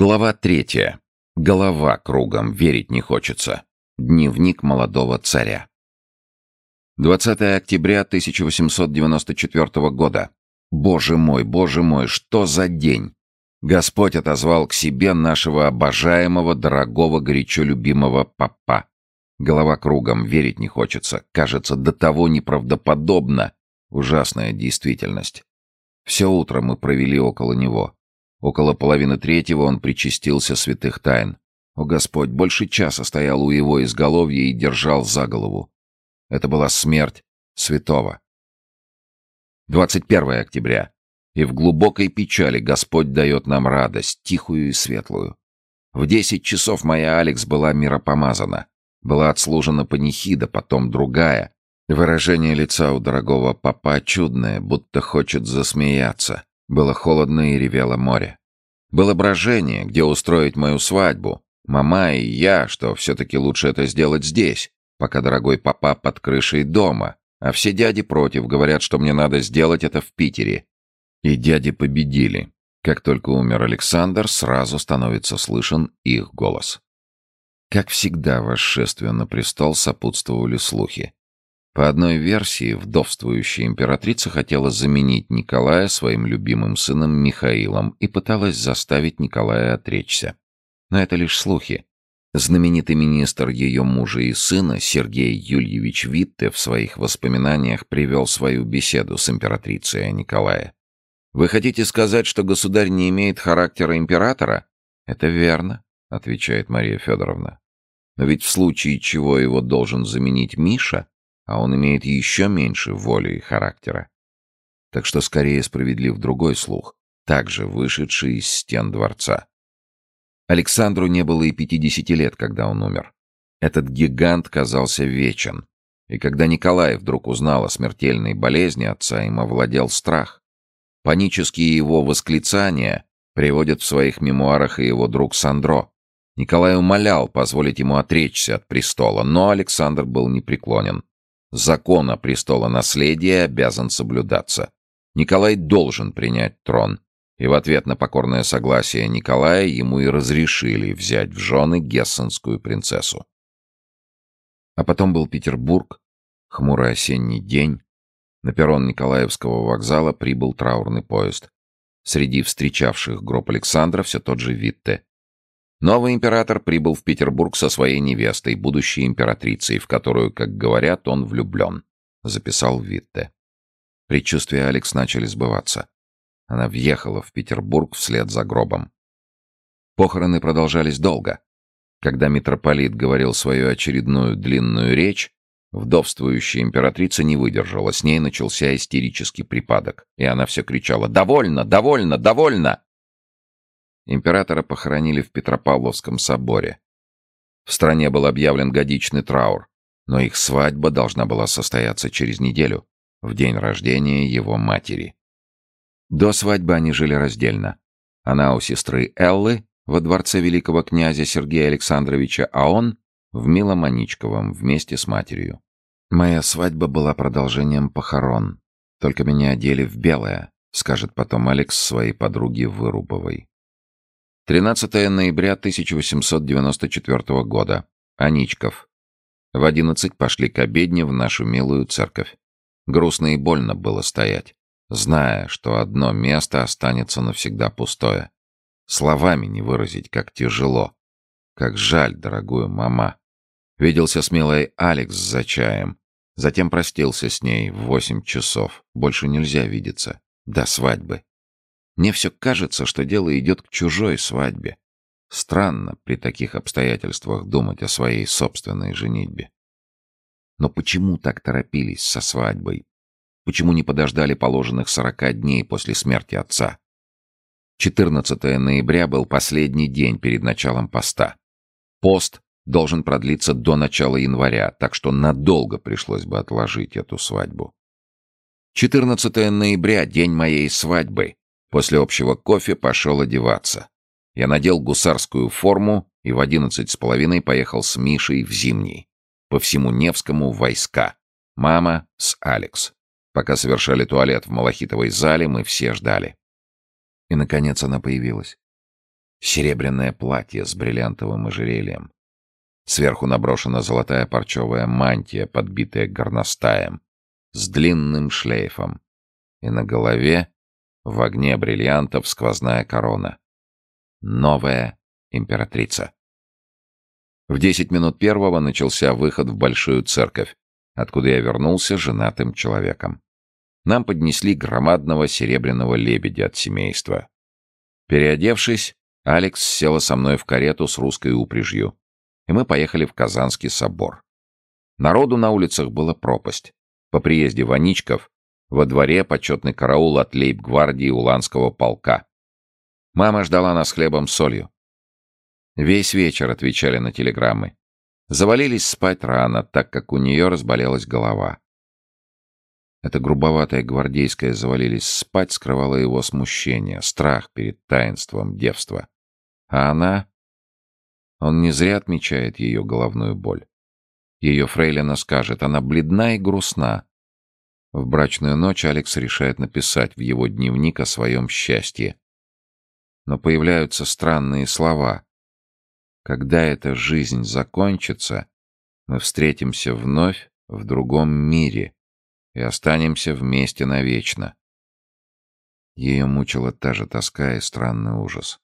Глава третья. Голова кругом, верить не хочется. Дневник молодого царя. 20 октября 1894 года. Боже мой, боже мой, что за день! Господь отозвал к себе нашего обожаемого, дорогого, горячо любимого папа. Голова кругом, верить не хочется. Кажется, до того неправдоподобно. Ужасная действительность. Все утро мы провели около него. Около половины третьего он причастился святых тайн. О Господь, больше часа стоял у его изголовья и держал за голову. Это была смерть святого. 21 октября. И в глубокой печали Господь дает нам радость, тихую и светлую. В десять часов моя Алекс была миропомазана. Была отслужена панихида, потом другая. Выражение лица у дорогого папа чудное, будто хочет засмеяться. Было холодно и ревело море. Было брожение, где устроить мою свадьбу. Мама и я, что все-таки лучше это сделать здесь, пока дорогой папа под крышей дома. А все дяди против, говорят, что мне надо сделать это в Питере. И дяди победили. Как только умер Александр, сразу становится слышен их голос. Как всегда, восшествию на престол сопутствовали слухи. По одной версии, вдовствующая императрица хотела заменить Николая своим любимым сыном Михаилом и пыталась заставить Николая отречься. Но это лишь слухи. Знаменитый министр ее мужа и сына Сергей Юльевич Витте в своих воспоминаниях привел свою беседу с императрицей о Николае. «Вы хотите сказать, что государь не имеет характера императора?» «Это верно», — отвечает Мария Федоровна. «Но ведь в случае чего его должен заменить Миша, а он имеет еще меньше воли и характера. Так что скорее справедлив другой слух, также вышедший из стен дворца. Александру не было и пятидесяти лет, когда он умер. Этот гигант казался вечен. И когда Николай вдруг узнал о смертельной болезни отца, им овладел страх. Панические его восклицания приводят в своих мемуарах и его друг Сандро. Николай умолял позволить ему отречься от престола, но Александр был непреклонен. Закон о престолонаследии обязан соблюдаться. Николай должен принять трон. И в ответ на покорное согласие Николая ему и разрешили взять в жены гессенскую принцессу. А потом был Петербург, хмурый осенний день. На перрон Николаевского вокзала прибыл траурный поезд. Среди встречавших гроб Александра все тот же Витте. Новый император прибыл в Петербург со своей невестой, будущей императрицей, в которую, как говорят, он влюблен, — записал Витте. Предчувствия Алекс начали сбываться. Она въехала в Петербург вслед за гробом. Похороны продолжались долго. Когда митрополит говорил свою очередную длинную речь, вдовствующая императрица не выдержала, с ней начался истерический припадок, и она все кричала «Довольно! Довольно! Довольно!» Императора похоронили в Петропавловском соборе. В стране был объявлен годичный траур, но их свадьба должна была состояться через неделю, в день рождения его матери. До свадьбы они жили раздельно. Она у сестры Эллы во дворце великого князя Сергея Александровича, а он в Миломаничковом вместе с матерью. Моя свадьба была продолжением похорон. Только меня одели в белое, скажет потом Алекс своей подруге Вырубовой. 13 ноября 1894 года. Аничков. В одиннадцать пошли к обедне в нашу милую церковь. Грустно и больно было стоять, зная, что одно место останется навсегда пустое. Словами не выразить, как тяжело. Как жаль, дорогую мама. Виделся с милой Алекс за чаем. Затем простился с ней в восемь часов. Больше нельзя видеться. До свадьбы. Мне все кажется, что дело идет к чужой свадьбе. Странно при таких обстоятельствах думать о своей собственной женитьбе. Но почему так торопились со свадьбой? Почему не подождали положенных сорока дней после смерти отца? 14 ноября был последний день перед началом поста. Пост должен продлиться до начала января, так что надолго пришлось бы отложить эту свадьбу. 14 ноября — день моей свадьбы. После общего кофе пошел одеваться. Я надел гусарскую форму и в одиннадцать с половиной поехал с Мишей в Зимний. По всему Невскому войска. Мама с Алекс. Пока совершали туалет в Малахитовой зале, мы все ждали. И, наконец, она появилась. Серебряное платье с бриллиантовым ожерельем. Сверху наброшена золотая парчевая мантия, подбитая горностаем, с длинным шлейфом. И на голове, в огне бриллиантов, сквозная корона. Новая императрица. В десять минут первого начался выход в большую церковь, откуда я вернулся женатым человеком. Нам поднесли громадного серебряного лебедя от семейства. Переодевшись, Алекс села со мной в карету с русской упряжью, и мы поехали в Казанский собор. Народу на улицах было пропасть. По приезде Ваничков во дворе почетный караул от лейб-гвардии Уланского полка. Мама ждала нас хлебом с солью. Весь вечер отвечали на телеграммы. Завалились спать рано, так как у нее разболелась голова. Это грубоватое гвардейское завалились спать скрывало его смущение, страх перед таинством девства. А она... Он не зря отмечает ее головную боль. Ее фрейлина скажет, она бледна и грустна. В брачную ночь Алекс решает написать в его дневник о своем счастье. Но появляются странные слова. Когда эта жизнь закончится, мы встретимся вновь в другом мире и останемся вместе навечно. Ее мучила та же тоска и странный ужас.